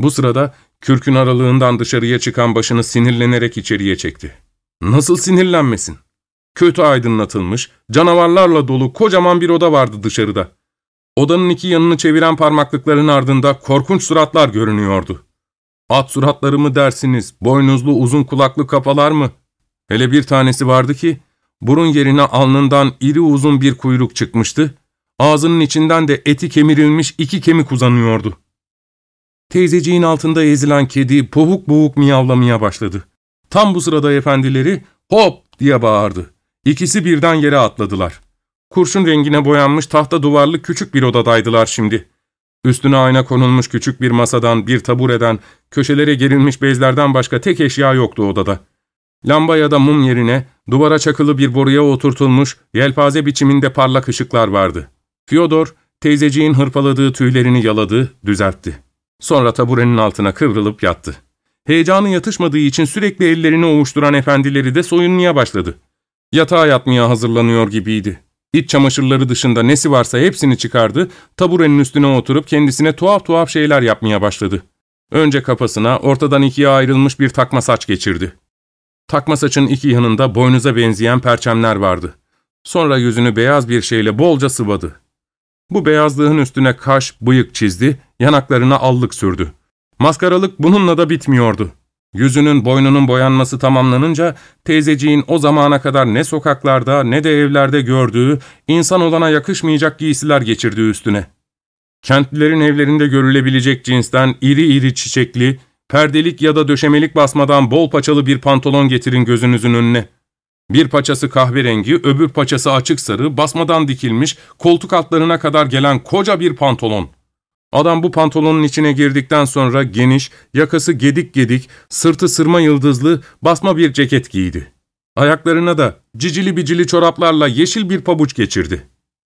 Bu sırada kürkün aralığından dışarıya çıkan başını sinirlenerek içeriye çekti. Nasıl sinirlenmesin? Kötü aydınlatılmış, canavarlarla dolu kocaman bir oda vardı dışarıda. Odanın iki yanını çeviren parmaklıkların ardında korkunç suratlar görünüyordu. At suratları mı dersiniz, boynuzlu uzun kulaklı kafalar mı? Hele bir tanesi vardı ki, burun yerine alnından iri uzun bir kuyruk çıkmıştı, ağzının içinden de eti kemirilmiş iki kemik uzanıyordu. Teyzeciğin altında ezilen kedi povuk boğuk miyavlamaya başladı. Tam bu sırada efendileri hop diye bağırdı. İkisi birden yere atladılar. Kurşun rengine boyanmış tahta duvarlı küçük bir odadaydılar şimdi. Üstüne ayna konulmuş küçük bir masadan, bir tabureden, köşelere gerilmiş bezlerden başka tek eşya yoktu odada. Lamba ya da mum yerine duvara çakılı bir boruya oturtulmuş yelpaze biçiminde parlak ışıklar vardı. Fyodor, teyzeciğin hırpaladığı tüylerini yaladı, düzeltti. Sonra taburenin altına kıvrılıp yattı. Heyecanı yatışmadığı için sürekli ellerini ovuşturan efendileri de soyunmaya başladı. Yatağa yatmaya hazırlanıyor gibiydi. İç çamaşırları dışında nesi varsa hepsini çıkardı, taburenin üstüne oturup kendisine tuhaf tuhaf şeyler yapmaya başladı. Önce kafasına ortadan ikiye ayrılmış bir takma saç geçirdi. Takma saçın iki yanında boynuza benzeyen perçemler vardı. Sonra yüzünü beyaz bir şeyle bolca sıvadı. Bu beyazlığın üstüne kaş, bıyık çizdi, yanaklarına allık sürdü. Maskaralık bununla da bitmiyordu. Yüzünün boynunun boyanması tamamlanınca teyzeciğin o zamana kadar ne sokaklarda ne de evlerde gördüğü insan olana yakışmayacak giysiler geçirdi üstüne. Kentlilerin evlerinde görülebilecek cinsten iri iri çiçekli, perdelik ya da döşemelik basmadan bol paçalı bir pantolon getirin gözünüzün önüne. Bir paçası kahverengi, öbür paçası açık sarı, basmadan dikilmiş, koltuk altlarına kadar gelen koca bir pantolon. Adam bu pantolonun içine girdikten sonra geniş, yakası gedik gedik, sırtı sırma yıldızlı, basma bir ceket giydi. Ayaklarına da cicili bicili çoraplarla yeşil bir pabuç geçirdi.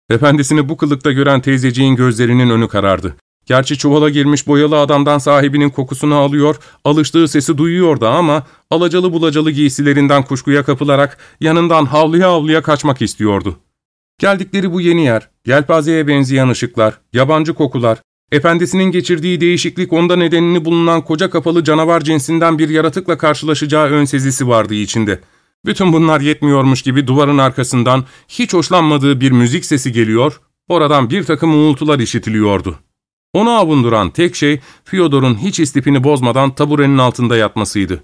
Efendisini bu kılıkta gören teyzeciğin gözlerinin önü karardı. Gerçi çuvala girmiş boyalı adamdan sahibinin kokusunu alıyor, alıştığı sesi duyuyordu ama alacalı bulacalı giysilerinden kuşkuya kapılarak yanından havluya havluya kaçmak istiyordu. Geldikleri bu yeni yer, yelpazeye benzeyen ışıklar, yabancı kokular, Efendisinin geçirdiği değişiklik onda nedenini bulunan koca kapalı canavar cinsinden bir yaratıkla karşılaşacağı ön sezisi vardı içinde. Bütün bunlar yetmiyormuş gibi duvarın arkasından hiç hoşlanmadığı bir müzik sesi geliyor, oradan bir takım uğultular işitiliyordu. Onu avunduran tek şey Fyodor'un hiç istifini bozmadan taburenin altında yatmasıydı.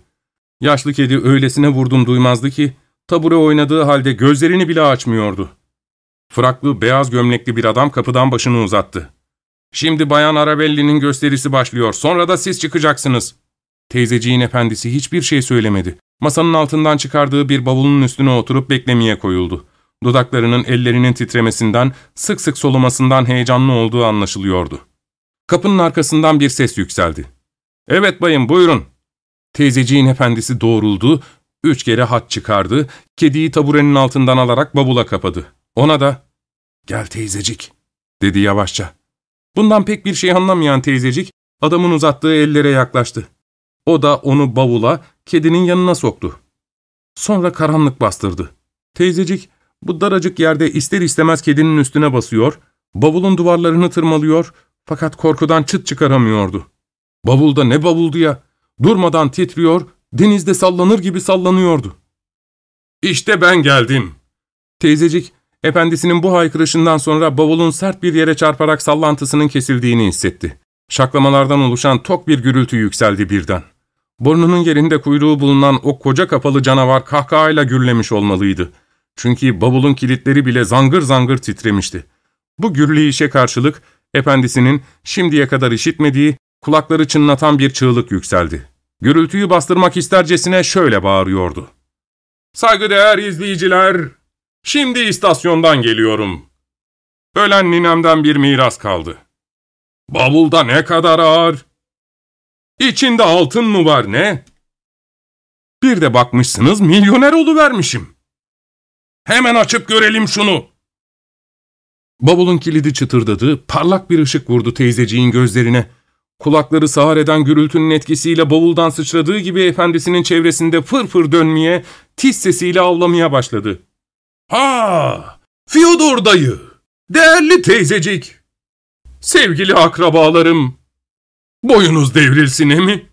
Yaşlı kedi öylesine vurdum duymazdı ki, tabure oynadığı halde gözlerini bile açmıyordu. Fraklı, beyaz gömlekli bir adam kapıdan başını uzattı. Şimdi Bayan Arabelli'nin gösterisi başlıyor. Sonra da siz çıkacaksınız. Teyzeciğin efendisi hiçbir şey söylemedi. Masanın altından çıkardığı bir bavulun üstüne oturup beklemeye koyuldu. Dudaklarının ellerinin titremesinden, sık sık solumasından heyecanlı olduğu anlaşılıyordu. Kapının arkasından bir ses yükseldi. ''Evet bayım, buyurun.'' Teyzeciğin efendisi doğruldu, Üç kere hat çıkardı, kediyi taburenin altından alarak bavula kapadı. Ona da, ''Gel teyzecik'' dedi yavaşça. Bundan pek bir şey anlamayan teyzecik, adamın uzattığı ellere yaklaştı. O da onu bavula, kedinin yanına soktu. Sonra karanlık bastırdı. Teyzecik, bu daracık yerde ister istemez kedinin üstüne basıyor, bavulun duvarlarını tırmalıyor fakat korkudan çıt çıkaramıyordu. Bavulda ne bavuldu ya, durmadan titriyor, denizde sallanır gibi sallanıyordu. ''İşte ben geldim.'' Teyzecik, efendisinin bu haykırışından sonra bavulun sert bir yere çarparak sallantısının kesildiğini hissetti. Şaklamalardan oluşan tok bir gürültü yükseldi birden. Burnunun yerinde kuyruğu bulunan o koca kapalı canavar kahkahayla gürlemiş olmalıydı. Çünkü bavulun kilitleri bile zangır zangır titremişti. Bu gürleyişe karşılık efendisinin şimdiye kadar işitmediği, kulakları çınlatan bir çığlık yükseldi. Gürültüyü bastırmak istercesine şöyle bağırıyordu. Saygıdeğer izleyiciler, şimdi istasyondan geliyorum. Ölen ninemden bir miras kaldı. Bavulda ne kadar ağır? İçinde altın mı var ne? Bir de bakmışsınız milyoner oluvermişim. Hemen açıp görelim şunu. Bavulun kilidi çıtırdadı, parlak bir ışık vurdu teyzeciğin gözlerine. Kulakları sağır eden gürültünün etkisiyle bavuldan sıçradığı gibi efendisinin çevresinde fır fır dönmeye, tiz sesiyle avlamaya başladı. ''Ha! Fyodor dayı! Değerli teyzecik! Sevgili akrabalarım! Boyunuz devrilsin mi?''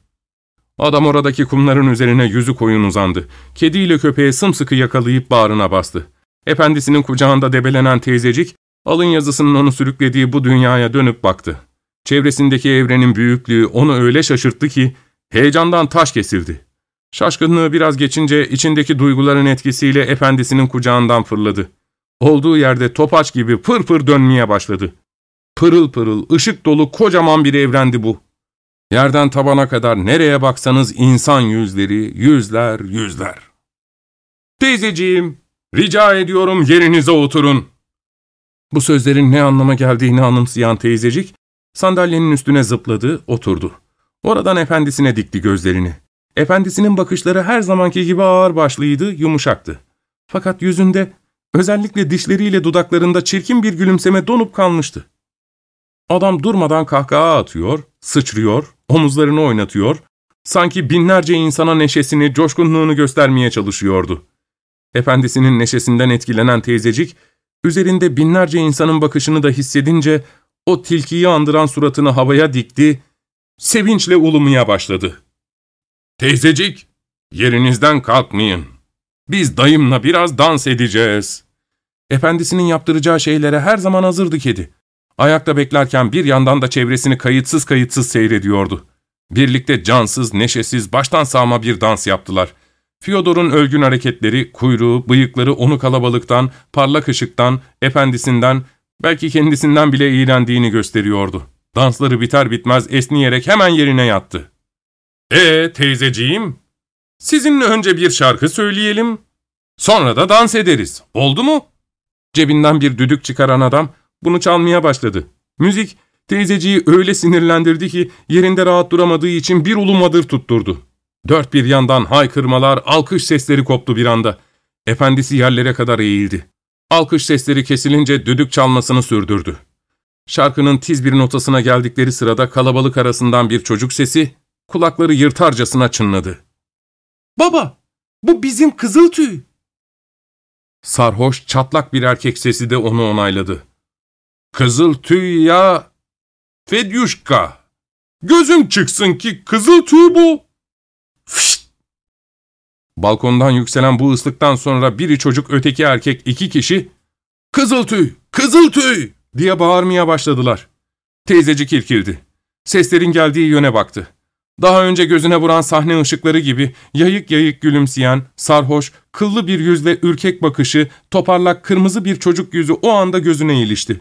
Adam oradaki kumların üzerine yüzü koyun uzandı. Kediyle köpeği sımsıkı yakalayıp bağrına bastı. Efendisinin kucağında debelenen teyzecik, alın yazısının onu sürüklediği bu dünyaya dönüp baktı. Çevresindeki evrenin büyüklüğü onu öyle şaşırttı ki, heyecandan taş kesildi. Şaşkınlığı biraz geçince içindeki duyguların etkisiyle efendisinin kucağından fırladı. Olduğu yerde topaç gibi pır pır dönmeye başladı. Pırıl pırıl, ışık dolu kocaman bir evrendi bu. Yerden tabana kadar nereye baksanız insan yüzleri, yüzler, yüzler. Teyzeciğim, rica ediyorum yerinize oturun. Bu sözlerin ne anlama geldiğini anımsayan teyzecik, sandalyenin üstüne zıpladı, oturdu. Oradan efendisine dikti gözlerini. Efendisinin bakışları her zamanki gibi ağır başlıydı, yumuşaktı. Fakat yüzünde, özellikle dişleriyle dudaklarında çirkin bir gülümseme donup kalmıştı. Adam durmadan kahkaha atıyor, sıçrıyor, omuzlarını oynatıyor, sanki binlerce insana neşesini, coşkunluğunu göstermeye çalışıyordu. Efendisinin neşesinden etkilenen teyzecik, üzerinde binlerce insanın bakışını da hissedince, o tilkiyi andıran suratını havaya dikti, sevinçle ulumaya başladı. ''Teyzecik, yerinizden kalkmayın. Biz dayımla biraz dans edeceğiz.'' Efendisinin yaptıracağı şeylere her zaman hazırdı kedi. Ayakta beklerken bir yandan da çevresini kayıtsız kayıtsız seyrediyordu. Birlikte cansız, neşesiz, baştan sağma bir dans yaptılar. Fyodor'un ölgün hareketleri, kuyruğu, bıyıkları onu kalabalıktan, parlak ışıktan, efendisinden, belki kendisinden bile iğrendiğini gösteriyordu. Dansları biter bitmez esniyerek hemen yerine yattı. ''Ee teyzeciğim, sizinle önce bir şarkı söyleyelim, sonra da dans ederiz, oldu mu?'' Cebinden bir düdük çıkaran adam, bunu çalmaya başladı. Müzik, teyzeciyi öyle sinirlendirdi ki yerinde rahat duramadığı için bir ulumadır tutturdu. Dört bir yandan haykırmalar, alkış sesleri koptu bir anda. Efendisi yerlere kadar eğildi. Alkış sesleri kesilince düdük çalmasını sürdürdü. Şarkının tiz bir notasına geldikleri sırada kalabalık arasından bir çocuk sesi kulakları yırtarcasına çınladı. ''Baba, bu bizim kızıl tüy.'' Sarhoş, çatlak bir erkek sesi de onu onayladı. Kızıl tüy ya Fedyuşka. Gözüm çıksın ki kızıl tüy bu. Fışt! Balkondan yükselen bu ıslıktan sonra biri çocuk öteki erkek iki kişi ''Kızıl tüy! Kızıl tüy!'' diye bağırmaya başladılar. Teyzecik irkildi. Seslerin geldiği yöne baktı. Daha önce gözüne vuran sahne ışıkları gibi yayık yayık gülümseyen, sarhoş, kıllı bir yüzle ürkek bakışı, toparlak kırmızı bir çocuk yüzü o anda gözüne ilişti.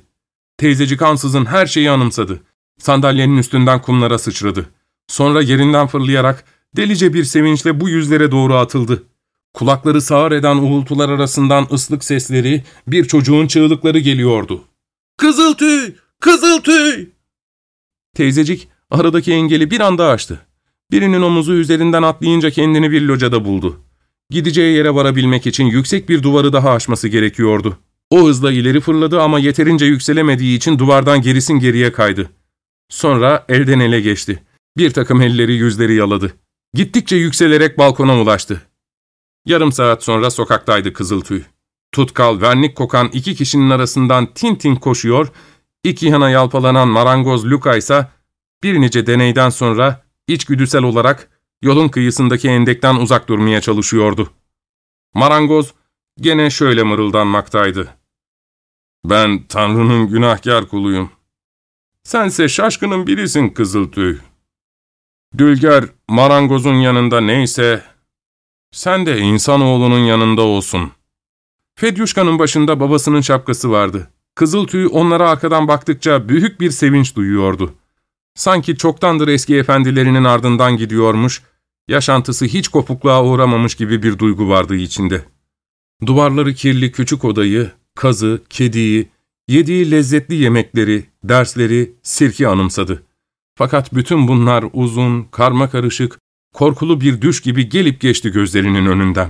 Teyzecik ansızın her şeyi anımsadı. Sandalyenin üstünden kumlara sıçradı. Sonra yerinden fırlayarak delice bir sevinçle bu yüzlere doğru atıldı. Kulakları sağır eden uğultular arasından ıslık sesleri, bir çocuğun çığlıkları geliyordu. ''Kızıl tüy! Kızıl tüy!'' Teyzecik aradaki engeli bir anda aştı. Birinin omuzu üzerinden atlayınca kendini bir locada buldu. Gideceği yere varabilmek için yüksek bir duvarı daha aşması gerekiyordu. O hızla ileri fırladı ama yeterince yükselemediği için duvardan gerisin geriye kaydı. Sonra elden ele geçti. Bir takım elleri yüzleri yaladı. Gittikçe yükselerek balkona ulaştı. Yarım saat sonra sokaktaydı Kızıltüy. Tutkal, vernik kokan iki kişinin arasından tin tin koşuyor, iki yana yalpalanan marangoz Luka ise bir deneyden sonra içgüdüsel olarak yolun kıyısındaki endekten uzak durmaya çalışıyordu. Marangoz gene şöyle mırıldanmaktaydı. Ben Tanrı'nın günahkar kuluyum. Sense şaşkının birisin Kızıltüy. Dülger marangozun yanında neyse, sen de insanoğlunun yanında olsun. Fedyuşka'nın başında babasının şapkası vardı. Kızıltüy onlara arkadan baktıkça büyük bir sevinç duyuyordu. Sanki çoktandır eski efendilerinin ardından gidiyormuş, yaşantısı hiç kopukluğa uğramamış gibi bir duygu vardı içinde. Duvarları kirli küçük odayı, kazı, kediyi, yediği lezzetli yemekleri, dersleri, sirki anımsadı. Fakat bütün bunlar uzun, karma karışık, korkulu bir düş gibi gelip geçti gözlerinin önünden.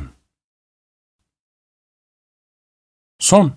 Son